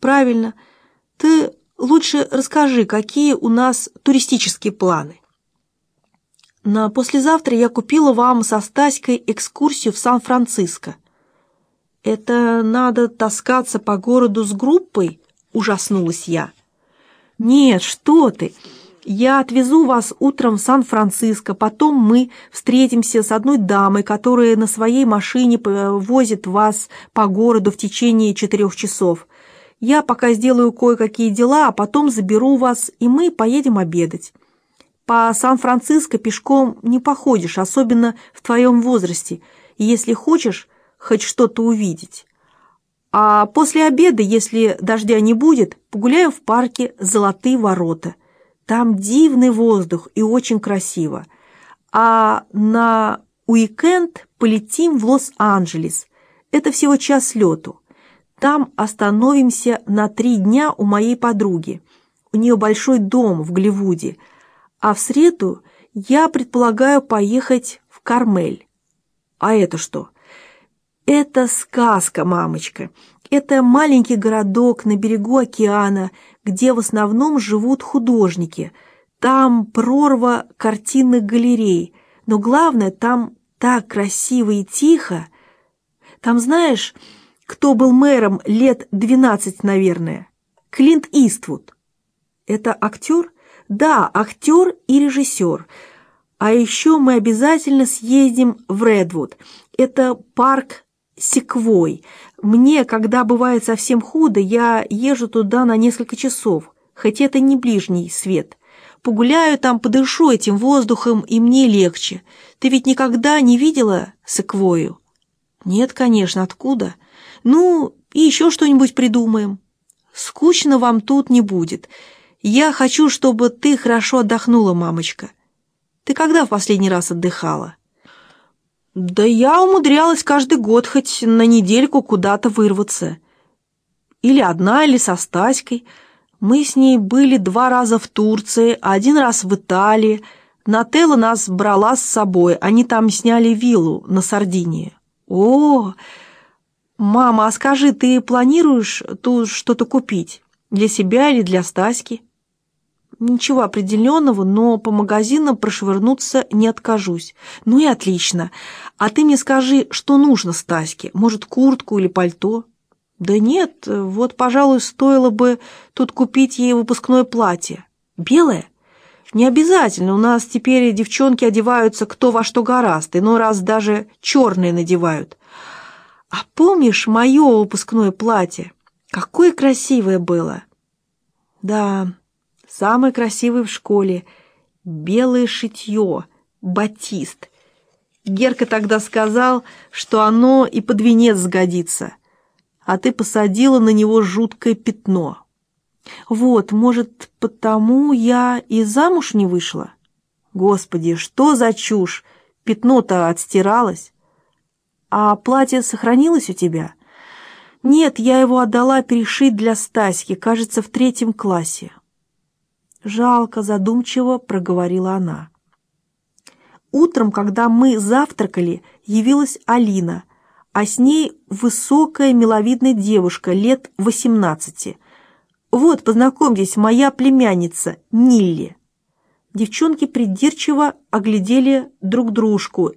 правильно. Ты лучше расскажи, какие у нас туристические планы. На послезавтра я купила вам со Стаськой экскурсию в Сан-Франциско. Это надо таскаться по городу с группой? Ужаснулась я. Нет, что ты! Я отвезу вас утром в Сан-Франциско, потом мы встретимся с одной дамой, которая на своей машине возит вас по городу в течение четырех часов. Я пока сделаю кое-какие дела, а потом заберу вас, и мы поедем обедать. По Сан-Франциско пешком не походишь, особенно в твоем возрасте, если хочешь хоть что-то увидеть. А после обеда, если дождя не будет, погуляю в парке «Золотые ворота». Там дивный воздух и очень красиво. А на уикенд полетим в Лос-Анджелес. Это всего час лету. Там остановимся на три дня у моей подруги. У нее большой дом в Голливуде. А в среду я предполагаю поехать в Кармель. А это что? Это сказка, мамочка. Это маленький городок на берегу океана, где в основном живут художники. Там прорва картинных галерей, но главное, там так красиво и тихо. Там знаешь, кто был мэром лет 12, наверное? Клинт Иствуд. Это актер? Да, актер и режиссер. А еще мы обязательно съездим в Редвуд. Это парк Секвой. Мне, когда бывает совсем худо, я езжу туда на несколько часов, хоть это не ближний свет. Погуляю там, подышу этим воздухом, и мне легче. Ты ведь никогда не видела секвою? Нет, конечно, откуда? Ну, и еще что-нибудь придумаем. Скучно вам тут не будет. Я хочу, чтобы ты хорошо отдохнула, мамочка. Ты когда в последний раз отдыхала? Да я умудрялась каждый год хоть на недельку куда-то вырваться. Или одна, или со Стаськой. Мы с ней были два раза в Турции, один раз в Италии. Нателла нас брала с собой, они там сняли виллу на Сардинии. О, мама, а скажи, ты планируешь тут что-то купить? Для себя или для Стаськи? Ничего определенного, но по магазинам прошвырнуться не откажусь. Ну и отлично. А ты мне скажи, что нужно Стаське? Может, куртку или пальто? Да нет, вот, пожалуй, стоило бы тут купить ей выпускное платье. Белое? Не обязательно, у нас теперь девчонки одеваются кто во что гораст, иной раз даже черные надевают. А помнишь мое выпускное платье? Какое красивое было! Да, самый красивый в школе, белое шитье, батист. Герка тогда сказал, что оно и под венец сгодится, а ты посадила на него жуткое пятно. Вот, может, потому я и замуж не вышла? Господи, что за чушь! Пятно-то отстиралось. А платье сохранилось у тебя? Нет, я его отдала перешить для Стаськи, кажется, в третьем классе. Жалко, задумчиво проговорила она. Утром, когда мы завтракали, явилась Алина, а с ней высокая миловидная девушка лет восемнадцати. «Вот, познакомьтесь, моя племянница Нилли». Девчонки придирчиво оглядели друг дружку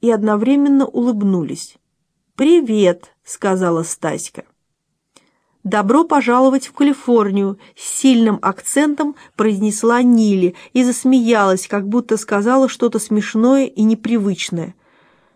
и одновременно улыбнулись. «Привет», — сказала Стаська. «Добро пожаловать в Калифорнию!» с сильным акцентом произнесла Нили и засмеялась, как будто сказала что-то смешное и непривычное.